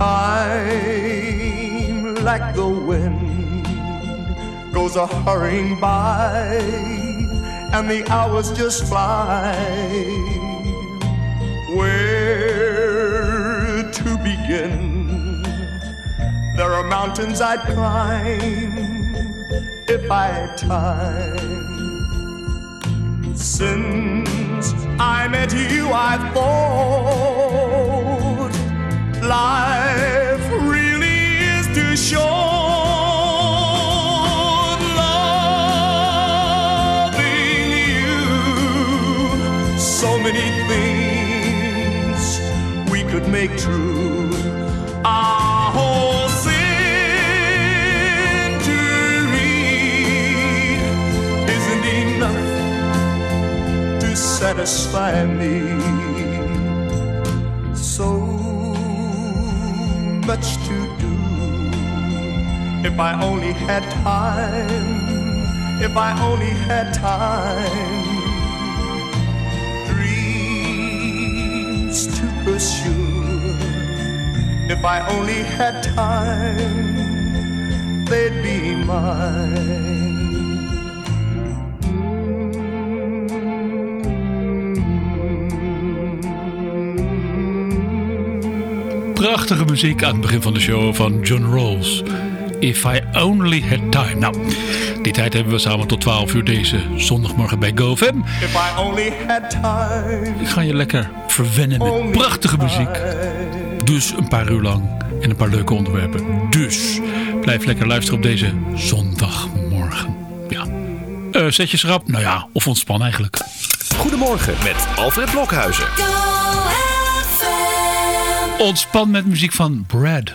Time like the wind goes a hurrying by, and the hours just fly. Where to begin? There are mountains I'd climb if I had time. Since I met you, I thought life really is too short. Loving you, so many things we could make true. Our whole century isn't enough to satisfy me. Much to do. If I only had time, if I only had time, dreams to pursue. If I only had time, they'd be mine. Prachtige muziek aan het begin van de show van John Rawls. If I Only Had Time. Nou, die tijd hebben we samen tot 12 uur deze zondagmorgen bij GoFam. If I only had time. Ik ga je lekker verwennen met prachtige muziek. Dus een paar uur lang en een paar leuke onderwerpen. Dus blijf lekker luisteren op deze zondagmorgen. Ja. Eh, zet je schrap? Nou ja, of ontspan eigenlijk. Goedemorgen met Alfred Blokhuizen. Ontspan met muziek van Brad.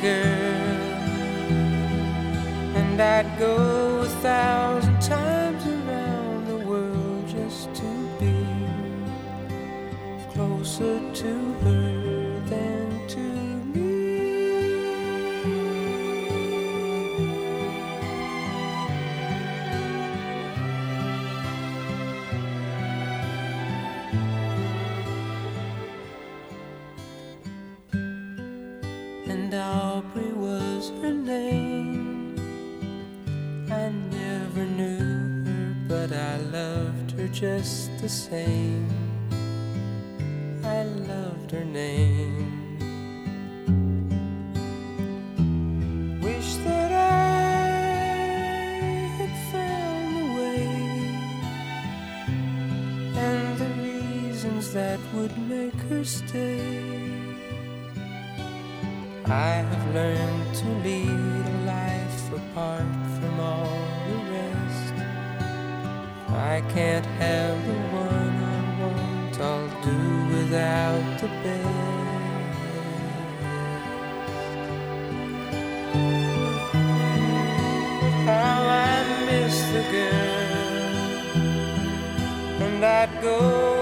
Girl, same. I loved her name. Wish that I had found the way and the reasons that would make her stay. I have learned to lead a life apart from all the rest. I can't have the. let go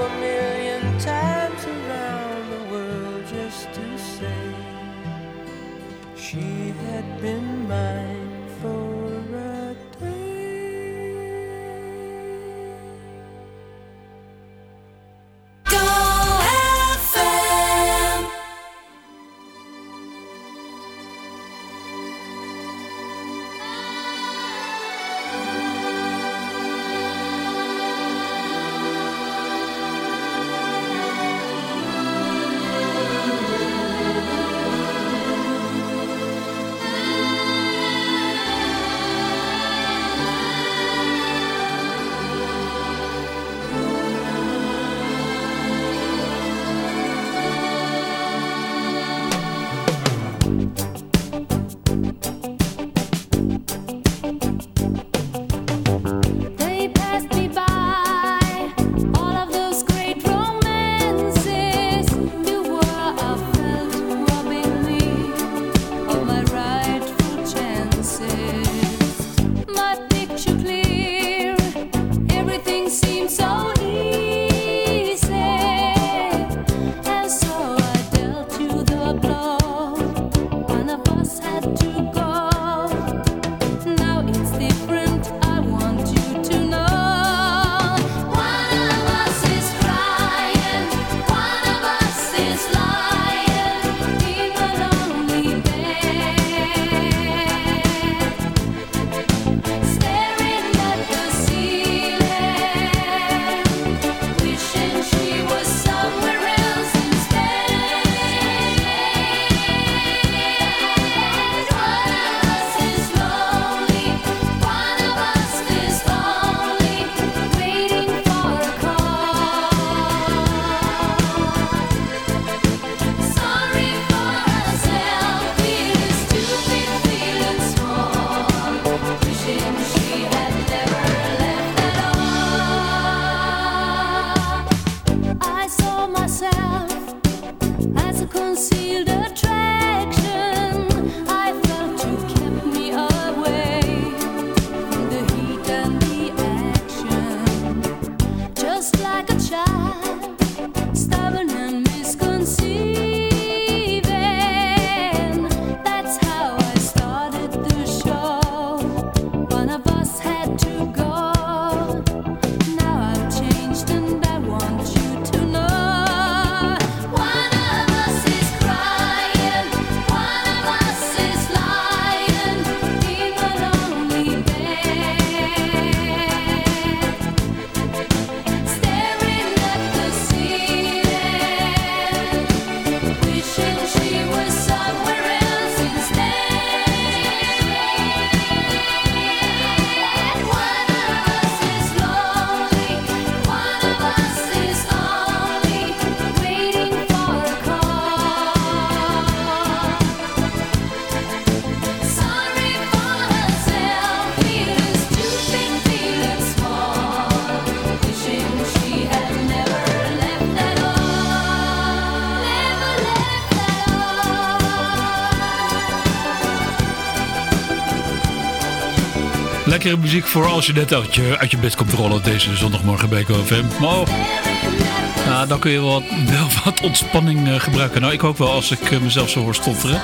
muziek voor als je net uit je, uit je bed komt rollen deze zondagmorgen bij GoFM. Maar dan kun je wel, wel wat ontspanning eh, gebruiken. Nou, ik ook wel als ik eh, mezelf zo hoor stotteren.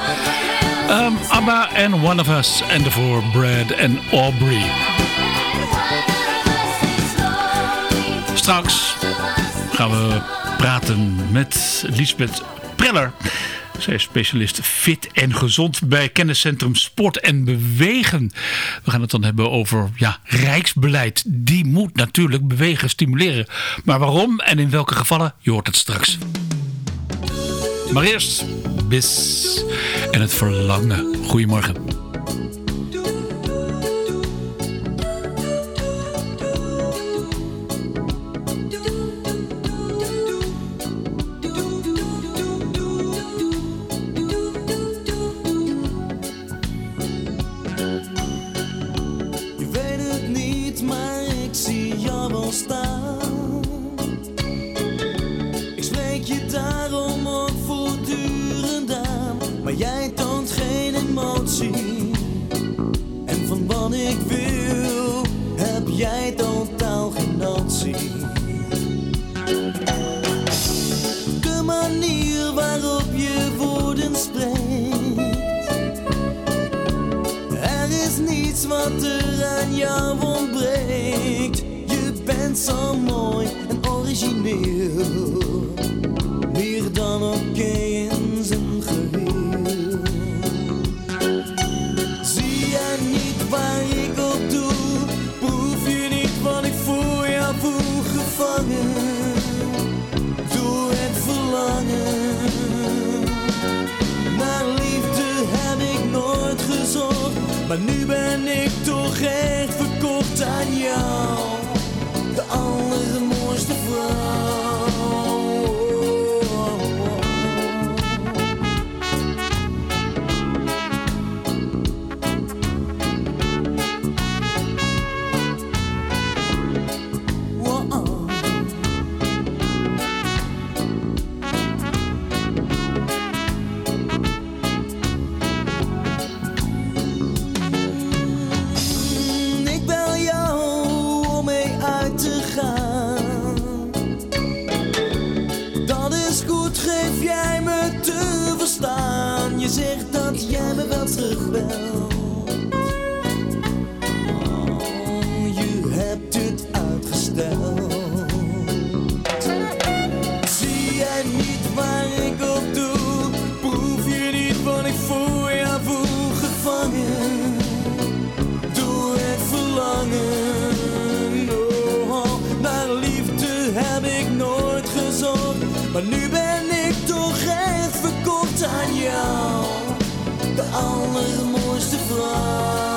Ehm, Abba en One of Us en daarvoor Brad en Aubrey. Straks gaan we praten met Lisbeth Preller. Zij is specialist fit en gezond bij kenniscentrum Sport en Bewegen. We gaan het dan hebben over ja, rijksbeleid. Die moet natuurlijk bewegen, stimuleren. Maar waarom en in welke gevallen? Je hoort het straks. Maar eerst bis en het verlangen. Goedemorgen. Jij toont geen emotie. En van wat ik wil, heb jij totaal geen notie. De manier waarop je woorden spreekt. Er is niets wat er aan jou ontbreekt. Je bent zo mooi en origineel. Maar nu ben ik toch echt verkocht aan jou. De allermooiste vrouw.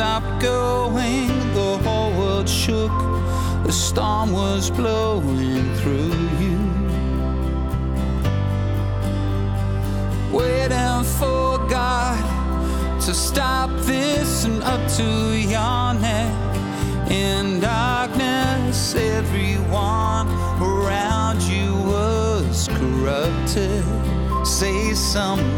Stopped going. The whole world shook, the storm was blowing through you. Waiting for God to stop this and up to your neck In darkness, everyone around you was corrupted. Say something.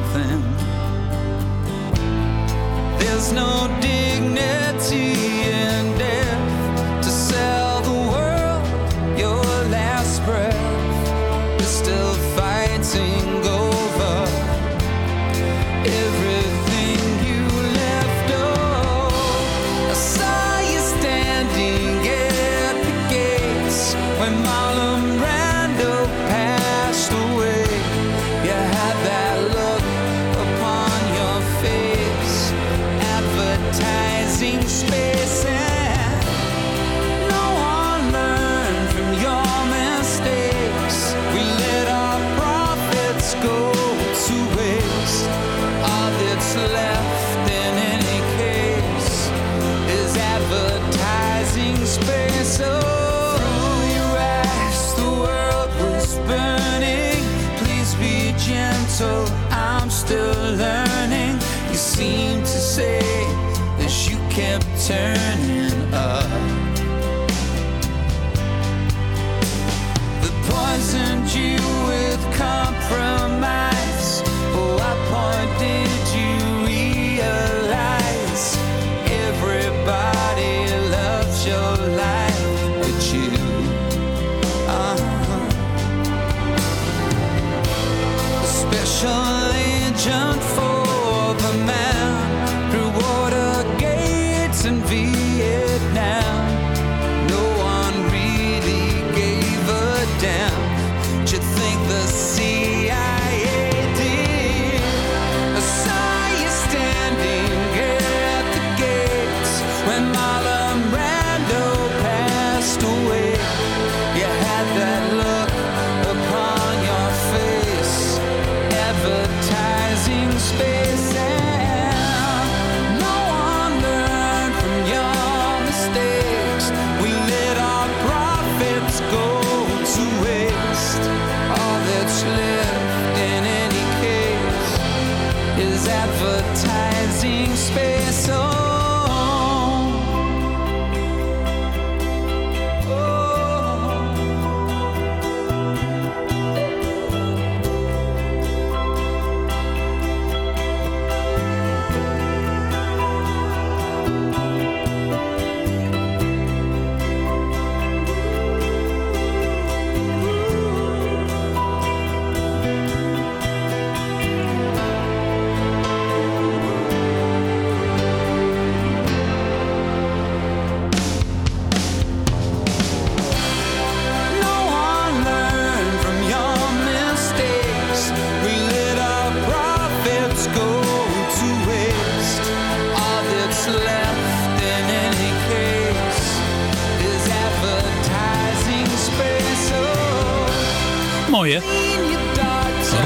Mooi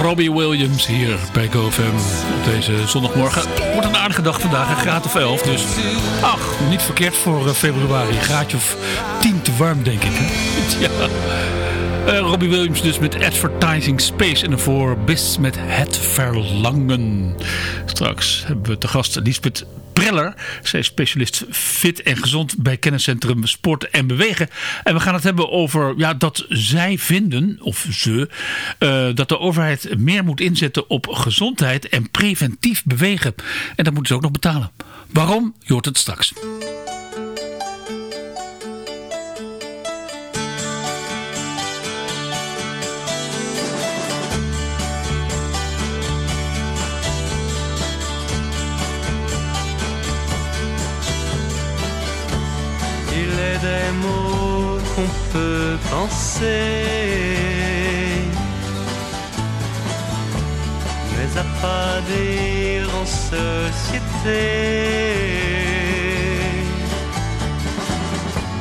Robbie Williams hier bij GoFam op deze zondagmorgen. Wordt een aardige dag vandaag, een graad of 11. Dus ach, niet verkeerd voor eh, februari. Een graadje of 10 te warm denk ik. Ja. Eh, Robbie Williams dus met Advertising Space en daarvoor Bis met Het Verlangen. Straks hebben we te gast Lisbeth Zij is specialist fit en gezond bij kenniscentrum Sport en Bewegen. En we gaan het hebben over ja, dat zij vinden, of ze, eh, dat de overheid meer moet inzetten op gezondheid en preventief bewegen. En dat moeten ze ook nog betalen. Waarom? Je hoort het straks. Des mots qu'on peut penser, mais à pas dire en société.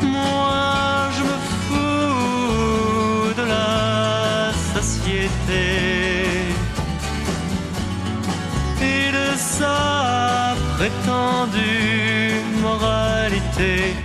Moi, je me fous de la société et de sa prétendue moralité.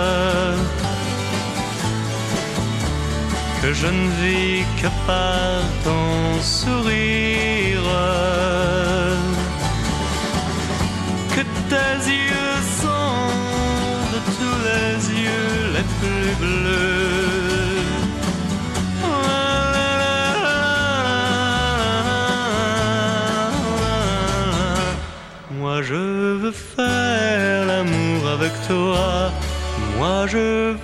je ne vis que par ton sourire, que tes yeux sont de tous les yeux les plus bleus. Moi je veux faire l'amour avec toi. Moi je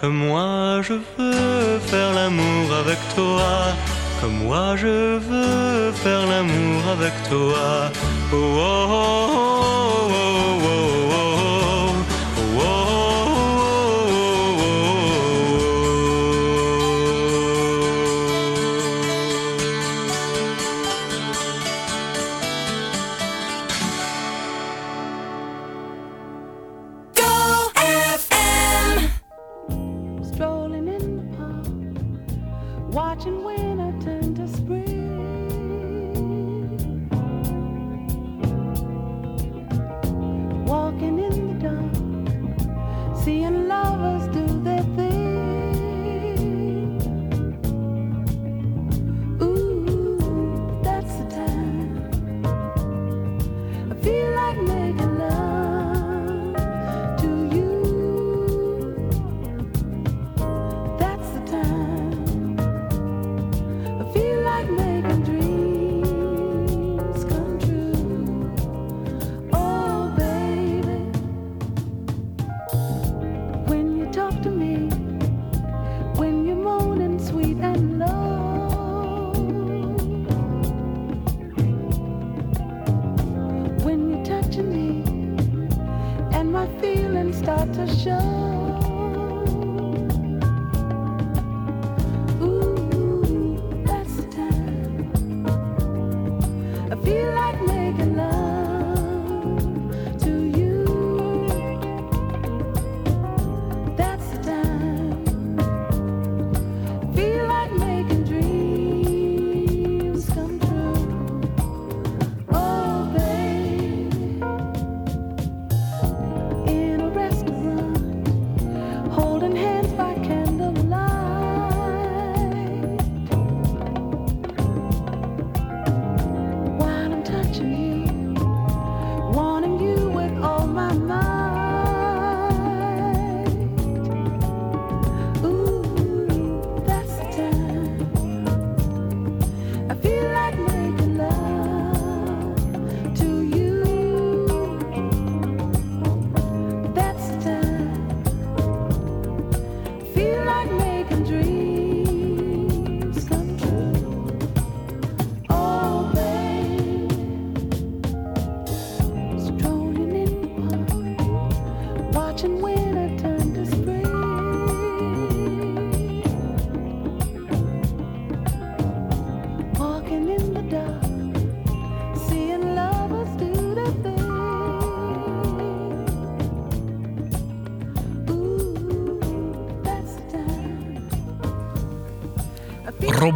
que moi je veux faire l'amour avec toi. Que moi je veux faire l'amour avec toi. Oh, oh, oh,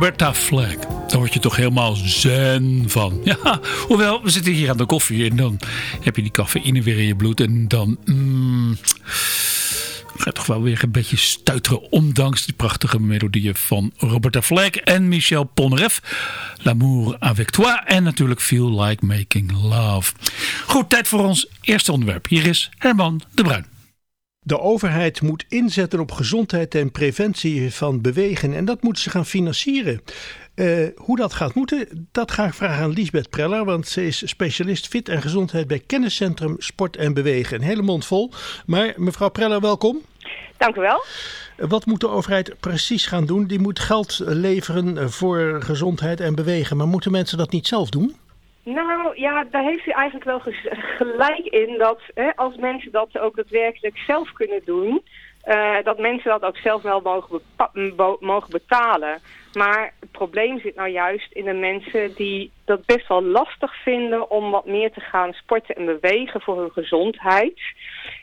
Roberta Flack. Daar word je toch helemaal zen van. Ja, hoewel, we zitten hier aan de koffie en dan heb je die cafeïne weer in je bloed. En dan mm, gaat toch wel weer een beetje stuiteren. Ondanks die prachtige melodieën van Roberta Flack en Michel Polnareff. L'amour avec toi. En natuurlijk Feel Like Making Love. Goed, tijd voor ons eerste onderwerp. Hier is Herman de Bruin. De overheid moet inzetten op gezondheid en preventie van bewegen en dat moet ze gaan financieren. Eh, hoe dat gaat moeten, dat ga ik vragen aan Liesbeth Preller. Want ze is specialist fit en gezondheid bij Kenniscentrum Sport en Bewegen. Een hele mond vol. Maar mevrouw Preller, welkom. Dank u wel. Wat moet de overheid precies gaan doen? Die moet geld leveren voor gezondheid en bewegen. Maar moeten mensen dat niet zelf doen? Nou ja, daar heeft u eigenlijk wel gelijk in dat hè, als mensen dat ook daadwerkelijk zelf kunnen doen, eh, dat mensen dat ook zelf wel mogen, mogen betalen. Maar het probleem zit nou juist in de mensen die dat best wel lastig vinden om wat meer te gaan sporten en bewegen voor hun gezondheid.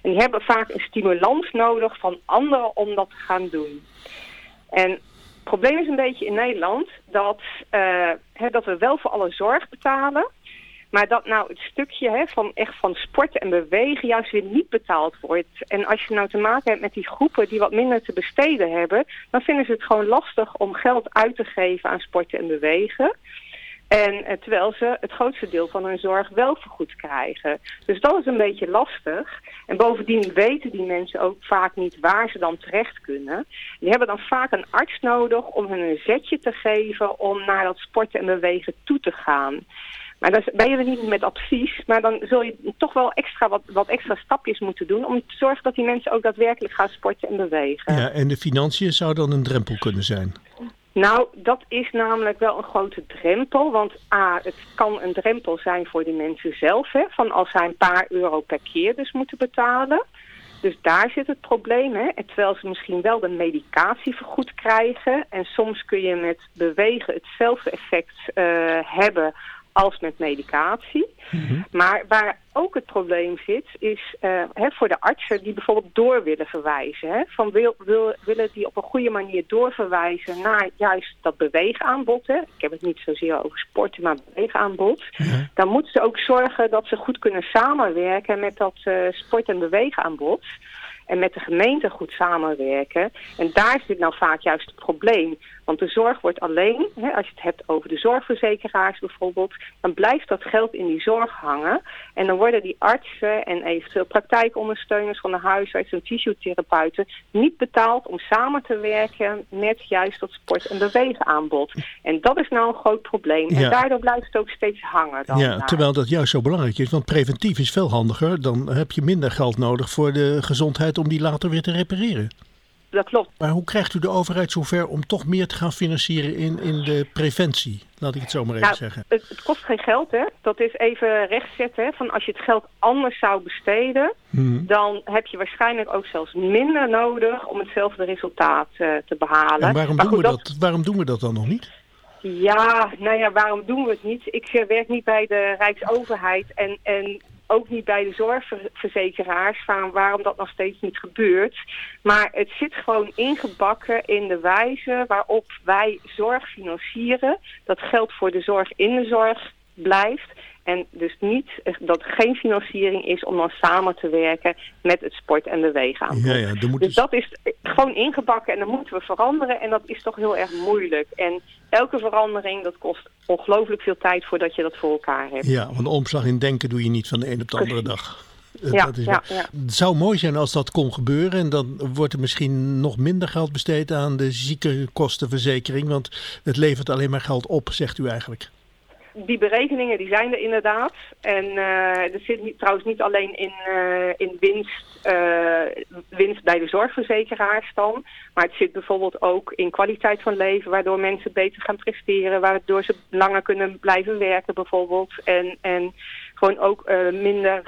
En die hebben vaak een stimulans nodig van anderen om dat te gaan doen. En probleem is een beetje in Nederland dat, eh, dat we wel voor alle zorg betalen. Maar dat nou het stukje hè, van echt van sporten en bewegen juist weer niet betaald wordt. En als je nou te maken hebt met die groepen die wat minder te besteden hebben, dan vinden ze het gewoon lastig om geld uit te geven aan sporten en bewegen. En eh, terwijl ze het grootste deel van hun zorg wel vergoed krijgen. Dus dat is een beetje lastig. En bovendien weten die mensen ook vaak niet waar ze dan terecht kunnen. Die hebben dan vaak een arts nodig om hun een zetje te geven om naar dat sporten en bewegen toe te gaan. Maar dan ben je er niet met advies, maar dan zul je toch wel extra wat, wat extra stapjes moeten doen om te zorgen dat die mensen ook daadwerkelijk gaan sporten en bewegen. Ja, en de financiën zou dan een drempel kunnen zijn. Nou, dat is namelijk wel een grote drempel. Want A, het kan een drempel zijn voor de mensen zelf. Hè, van als zij een paar euro per keer dus moeten betalen. Dus daar zit het probleem. Hè. Terwijl ze misschien wel de medicatie vergoed krijgen. En soms kun je met bewegen hetzelfde effect eh, hebben als met medicatie. Maar waar ook het probleem zit, is eh, hè, voor de artsen die bijvoorbeeld door willen verwijzen. Hè, van wil, wil, willen die op een goede manier doorverwijzen naar juist dat beweegaanbod. Hè. Ik heb het niet zozeer over sporten, maar beweegaanbod. Dan moeten ze ook zorgen dat ze goed kunnen samenwerken met dat eh, sport- en beweegaanbod. En met de gemeente goed samenwerken. En daar zit nou vaak juist het probleem. Want de zorg wordt alleen, hè, als je het hebt over de zorgverzekeraars bijvoorbeeld, dan blijft dat geld in die zorg hangen. En dan worden die artsen en eventueel praktijkondersteuners van de huisarts en fysiotherapeuten niet betaald om samen te werken met juist dat sport- en beweegaanbod. En dat is nou een groot probleem. Ja. En daardoor blijft het ook steeds hangen. Dan Ja, daar. terwijl dat juist zo belangrijk is. Want preventief is veel handiger. Dan heb je minder geld nodig voor de gezondheid om die later weer te repareren. Dat klopt. Maar hoe krijgt u de overheid zover om toch meer te gaan financieren in, in de preventie? Laat ik het zo maar even Nou, zeggen. Het, het kost geen geld, hè. Dat is even rechtzetten. Hè. Van als je het geld anders zou besteden, Hmm. dan heb je waarschijnlijk ook zelfs minder nodig om hetzelfde resultaat eh, te behalen. En waarom Maar doen, we goed, dat, waarom doen we dat dan nog niet? Ja, nou ja, waarom doen we het niet? Ik eh, werk niet bij de Rijksoverheid en, en ook niet bij de zorgverzekeraars van waarom dat nog steeds niet gebeurt. Maar het zit gewoon ingebakken in de wijze waarop wij zorg financieren. Dat geld voor de zorg in de zorg blijft. En dus niet eh, dat er geen financiering is om dan samen te werken met het sport- en beweegaanbod. Ja, ja, moet Dus dat is gewoon ingebakken en dan moeten we veranderen. En dat is toch heel erg moeilijk. En elke verandering, dat kost ongelooflijk veel tijd voordat je dat voor elkaar hebt. Ja, want omslag in denken doe je niet van de een op de andere dag. Eh, Ja, dat is ja, ja. Het zou mooi zijn als dat kon gebeuren. En dan wordt er misschien nog minder geld besteed aan de ziekenkostenverzekering. Want het levert alleen maar geld op, zegt u eigenlijk. Die berekeningen die zijn er inderdaad. En eh, er zit niet, trouwens niet alleen in, eh, in winst, eh, winst bij de zorgverzekeraars dan. Maar het zit bijvoorbeeld ook in kwaliteit van leven. Waardoor mensen beter gaan presteren. Waardoor ze langer kunnen blijven werken bijvoorbeeld. En, en gewoon ook minder,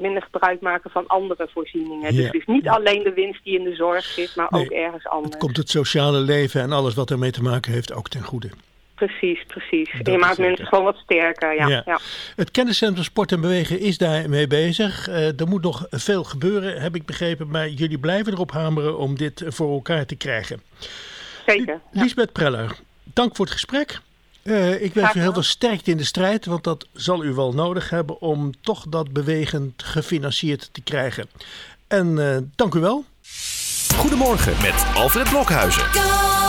minder gebruik maken van andere voorzieningen. Dus het is niet alleen de winst die in de zorg zit. Maar ook ergens anders. Komt het sociale leven en alles wat ermee te maken heeft ook ten goede. Precies, precies. Dat en je maakt zeker. mensen gewoon wat sterker. Ja, Ja. ja. Het kenniscentrum Sport en Bewegen is daarmee bezig. Eh, er moet nog veel gebeuren, heb ik begrepen. Maar jullie blijven erop hameren om dit voor elkaar te krijgen. Zeker. Lisbeth Preller, dank voor het gesprek. Eh, ik wens u heel veel sterkte in de strijd, want dat zal u wel nodig hebben om toch dat bewegend gefinancierd te krijgen. En eh, dank u wel. Goedemorgen met Alfred Blokhuizen.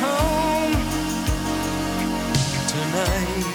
Home tonight?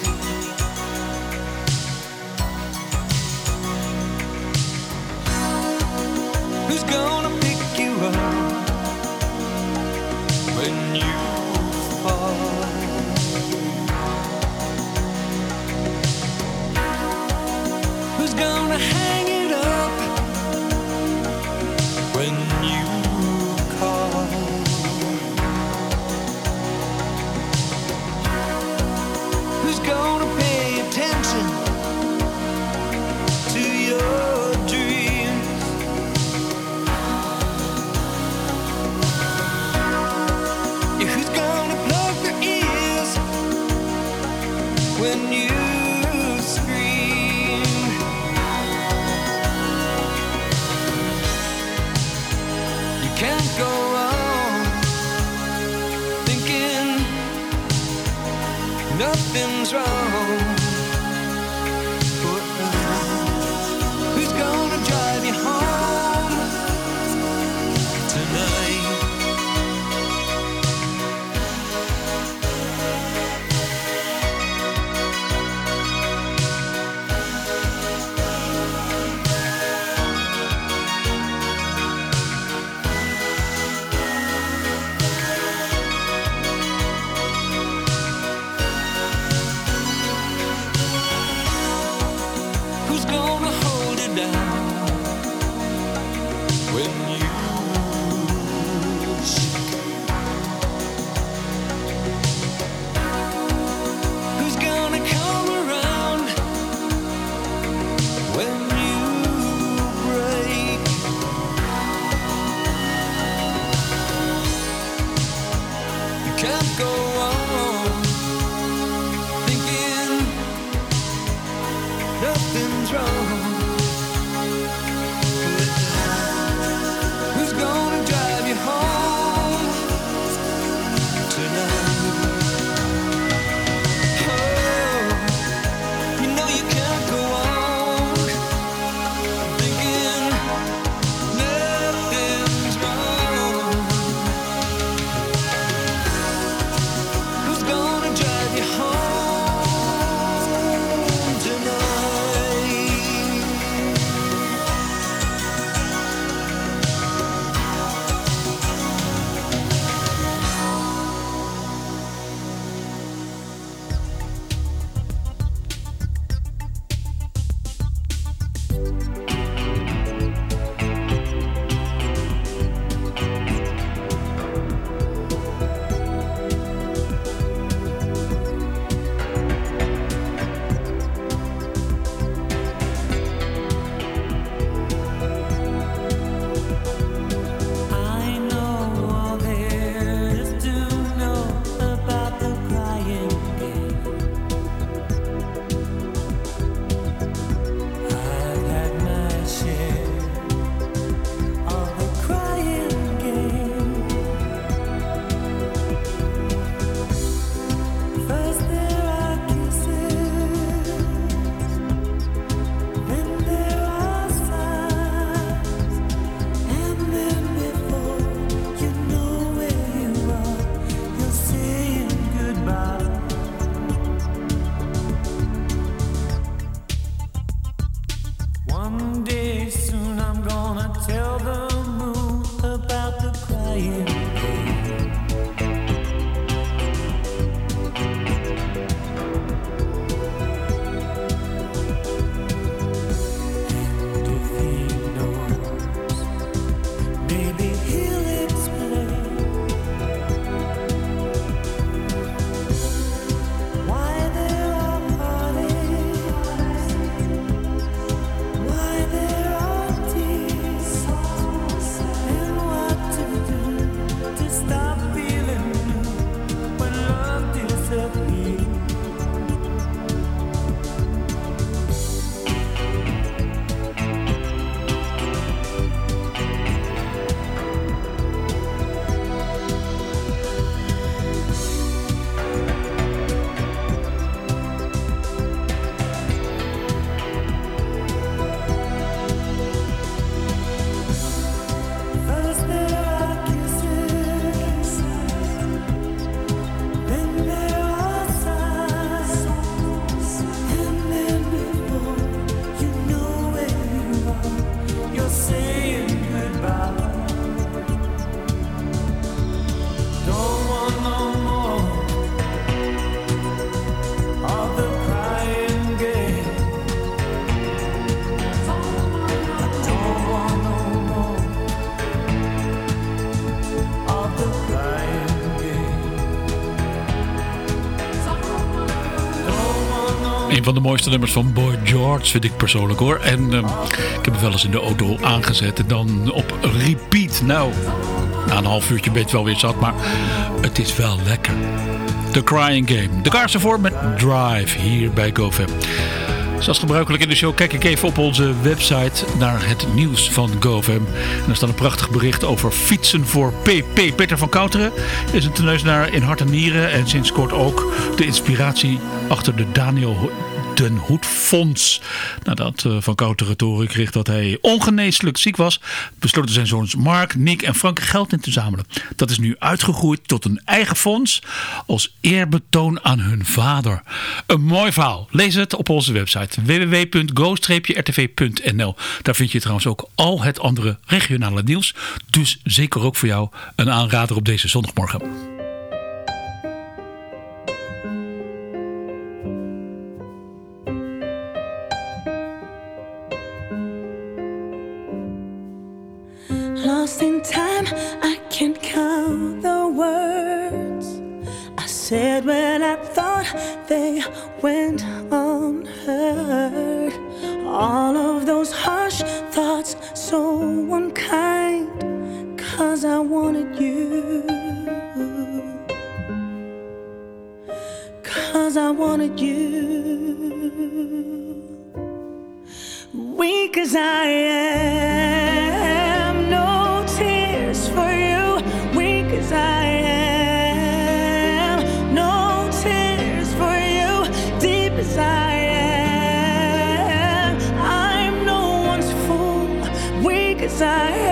Een van de mooiste nummers van Boy George vind ik persoonlijk hoor. En ehm, ik heb hem wel eens in de auto aangezet en dan op repeat. Nou, na een half uurtje ben je het wel weer zat, maar het is wel lekker. The Crying Game. De Cars ervoor met Drive hier bij GoFam. Zoals gebruikelijk in de show kijk ik even op onze website naar het nieuws van GoFam. En er staat een prachtig bericht over fietsen voor PP. Peter van Kouteren is een teneusnaar in hart en nieren. En sinds kort ook de inspiratie achter de Daniel Den Hoed Fonds. Nadat uh, Van Kouteren kreeg dat hij ongeneeslijk ziek was, besloten zijn zoons Mark, Nick en Frank geld in te zamelen. Dat is nu uitgegroeid tot een eigen fonds als eerbetoon aan hun vader. Een mooi verhaal. Lees het op onze website www.go-rtv.nl. Daar vind je trouwens ook al het andere regionale nieuws. Dus zeker ook voor jou een aanrader op deze zondagmorgen. Said when I thought they went unheard. All of those harsh thoughts, so unkind, cause I wanted you. Cause I wanted you. Weak as I am, no tears for you. Weak as I I am.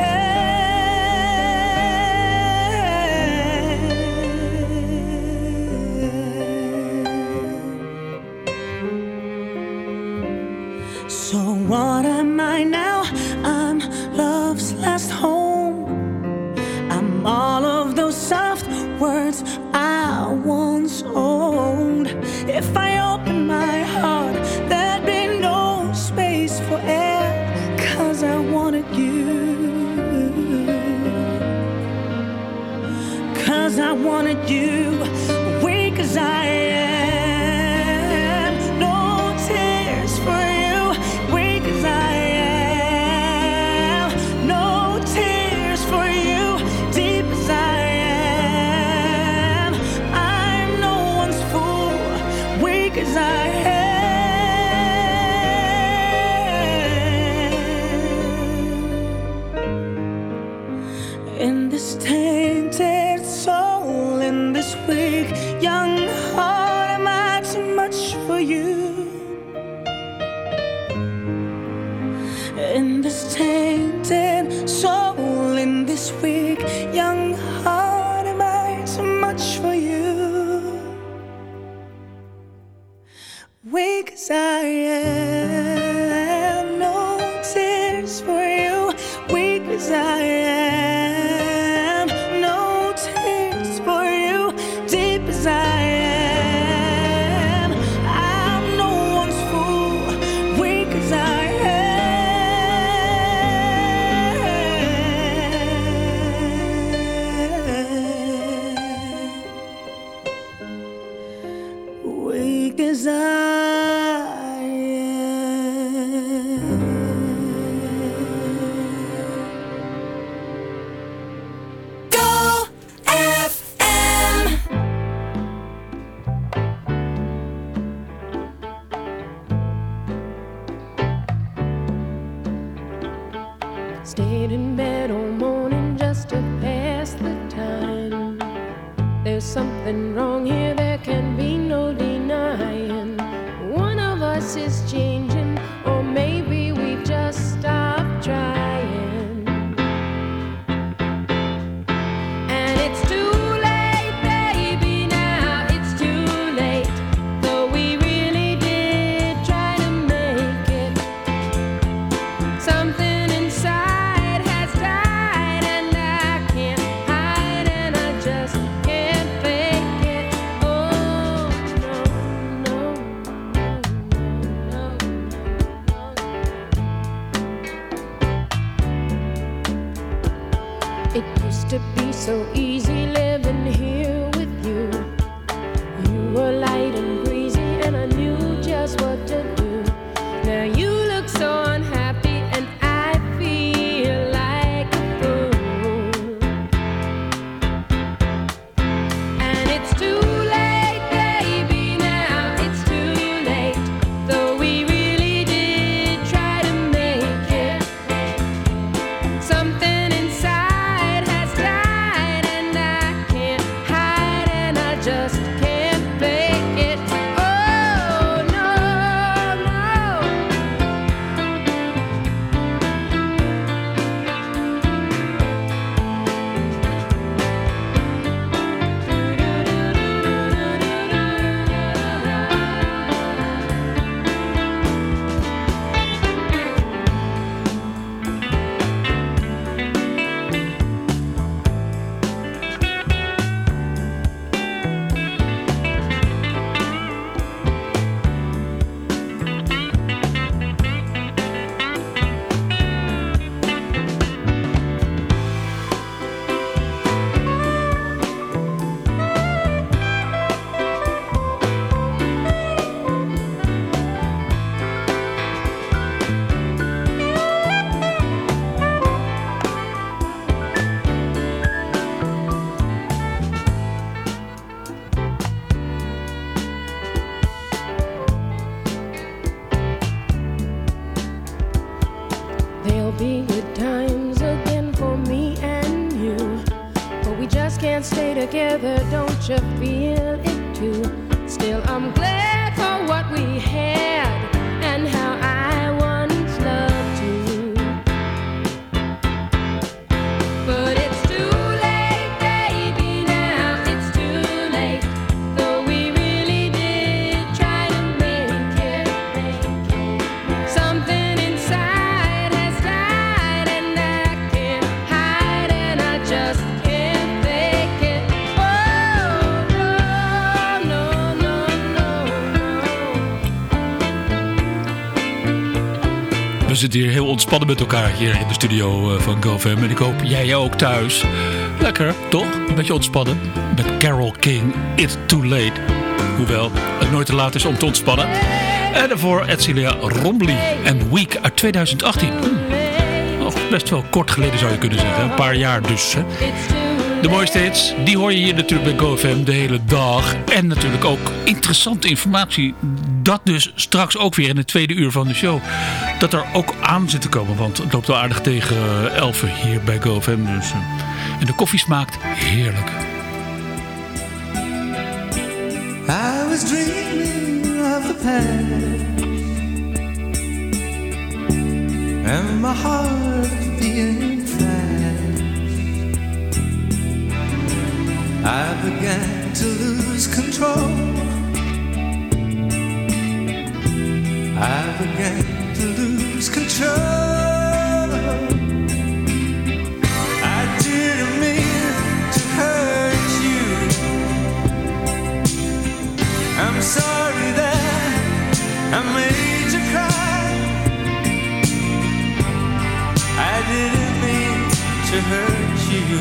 Zitten hier heel ontspannen met elkaar hier in de studio eh, van GoFam. En ik hoop jij ook thuis. Lekker, toch? Een beetje ontspannen. Met Carol King, It's Too Late. Hoewel het nooit te laat is om te ontspannen. En daarvoor Edcilia Rombly en Week uit 2018. Hm. Best wel kort geleden zou je kunnen zeggen. Een paar jaar dus. Hè. De mooiste hits, die hoor je hier natuurlijk bij GoFam de hele dag. En natuurlijk ook interessante informatie. Dat dus straks ook weer in het tweede uur van de show. Dat er ook aan zit te komen. Want het loopt wel aardig tegen eh, 11 hier bij GoFam. Dus, eh, en de koffie smaakt heerlijk. I was dreaming of the past and my heart beating fast. I began to lose control. I began to lose control. I didn't mean to hurt you. I'm sorry that I made you cry. I didn't mean to hurt you.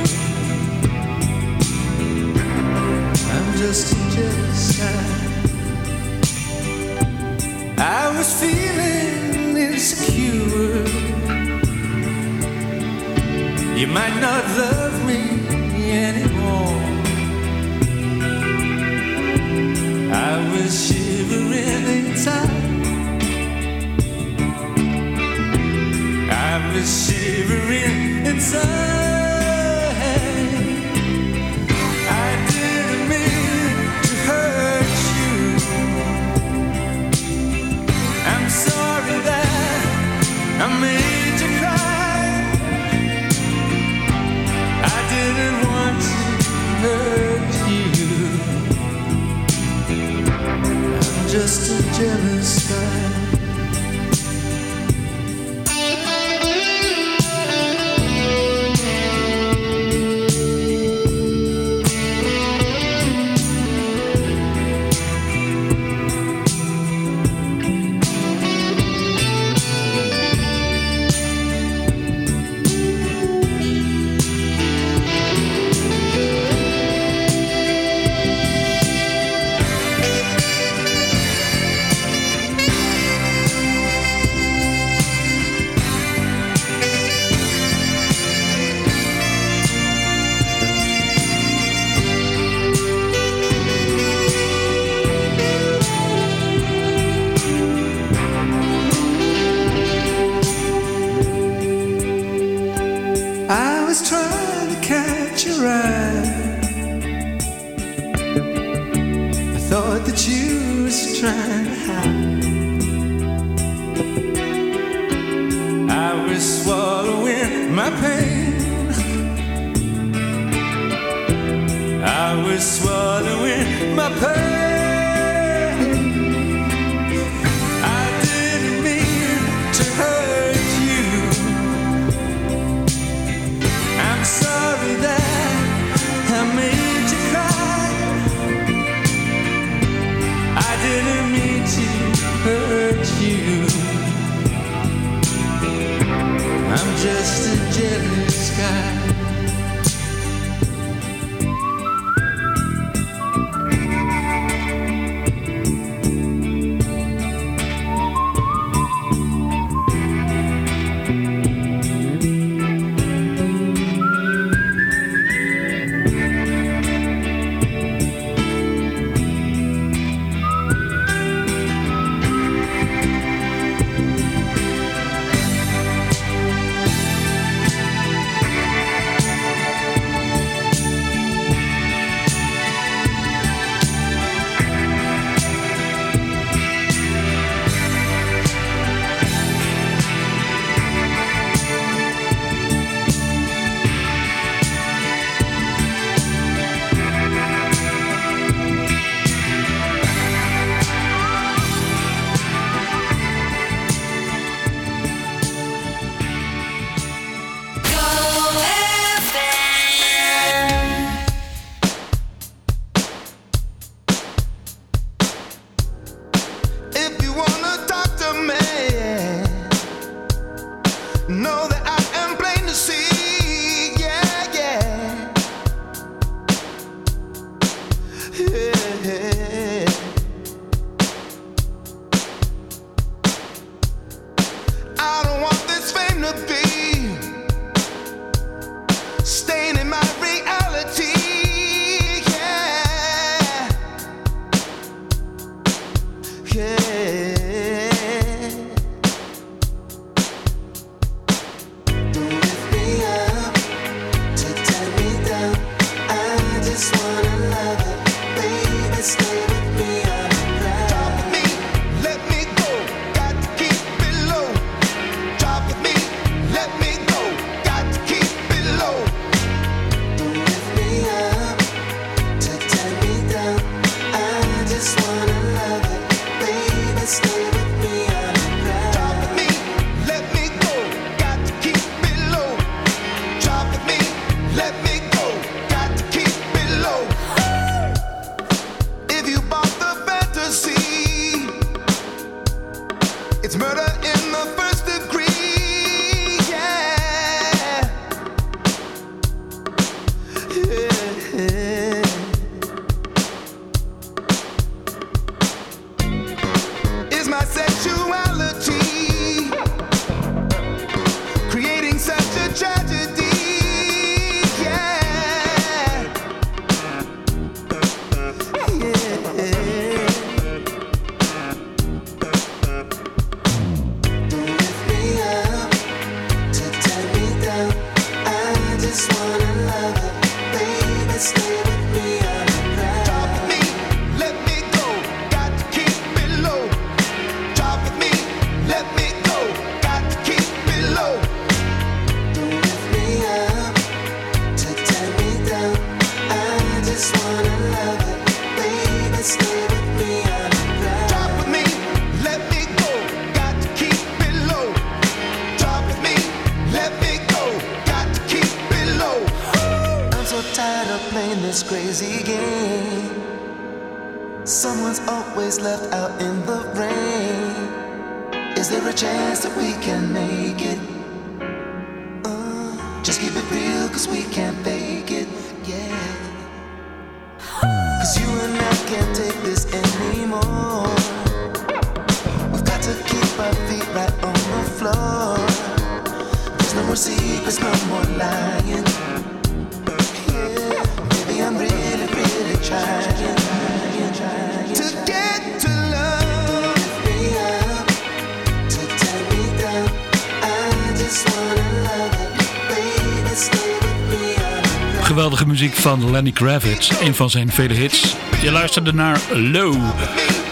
I'm just a jealous. I was feeling insecure. You might not love me anymore. I was shivering inside. I was shivering inside. to her. Stay just keep it real, cause we can't fake it. Yeah. Can't take this anymore. We've got to keep our feet right on the floor. There's no more secrets, no more lying. Yeah, baby, I'm really, really trying. Geweldige muziek van Lenny Kravitz, een van zijn vele hits. Je luisterde naar Low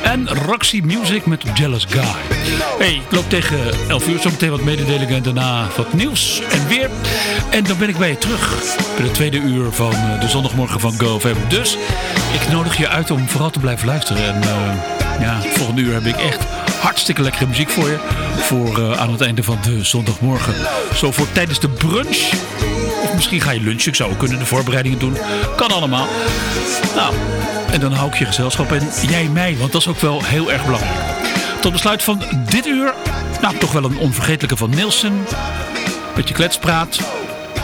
en Roxy Music met Jealous Guy. Hey, ik loop tegen 11 uur zometeen wat mededelingen en daarna wat nieuws en weer. En dan ben ik bij je terug bij de tweede uur van eh, de zondagmorgen van GoFM. Dus ik nodig je uit om vooral te blijven luisteren. En eh, ja, volgende uur heb ik echt hartstikke lekkere muziek voor je. Voor eh, aan het einde van de zondagmorgen. Zo voor tijdens de brunch. Misschien ga je lunchen. Ik zou kunnen de voorbereidingen doen. Kan allemaal. Nou, en dan hou ik je gezelschap. En jij mij, want dat is ook wel heel erg belangrijk. Tot besluit van dit uur. Nou, toch wel een onvergetelijke van Nielsen. Beetje kletspraat.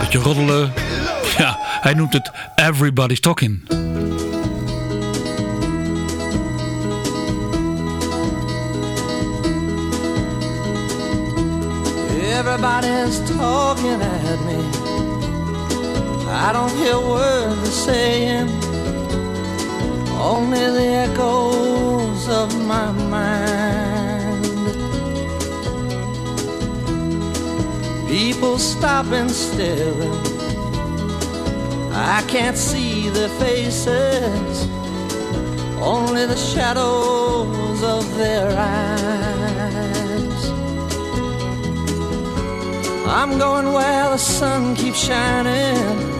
Beetje roddelen. Ja, hij noemt het Everybody's Talking. Everybody's talking at me. I don't hear words they're saying, only the echoes of my mind. People stop and staring. I can't see their faces, only the shadows of their eyes. I'm going where the sun keeps shining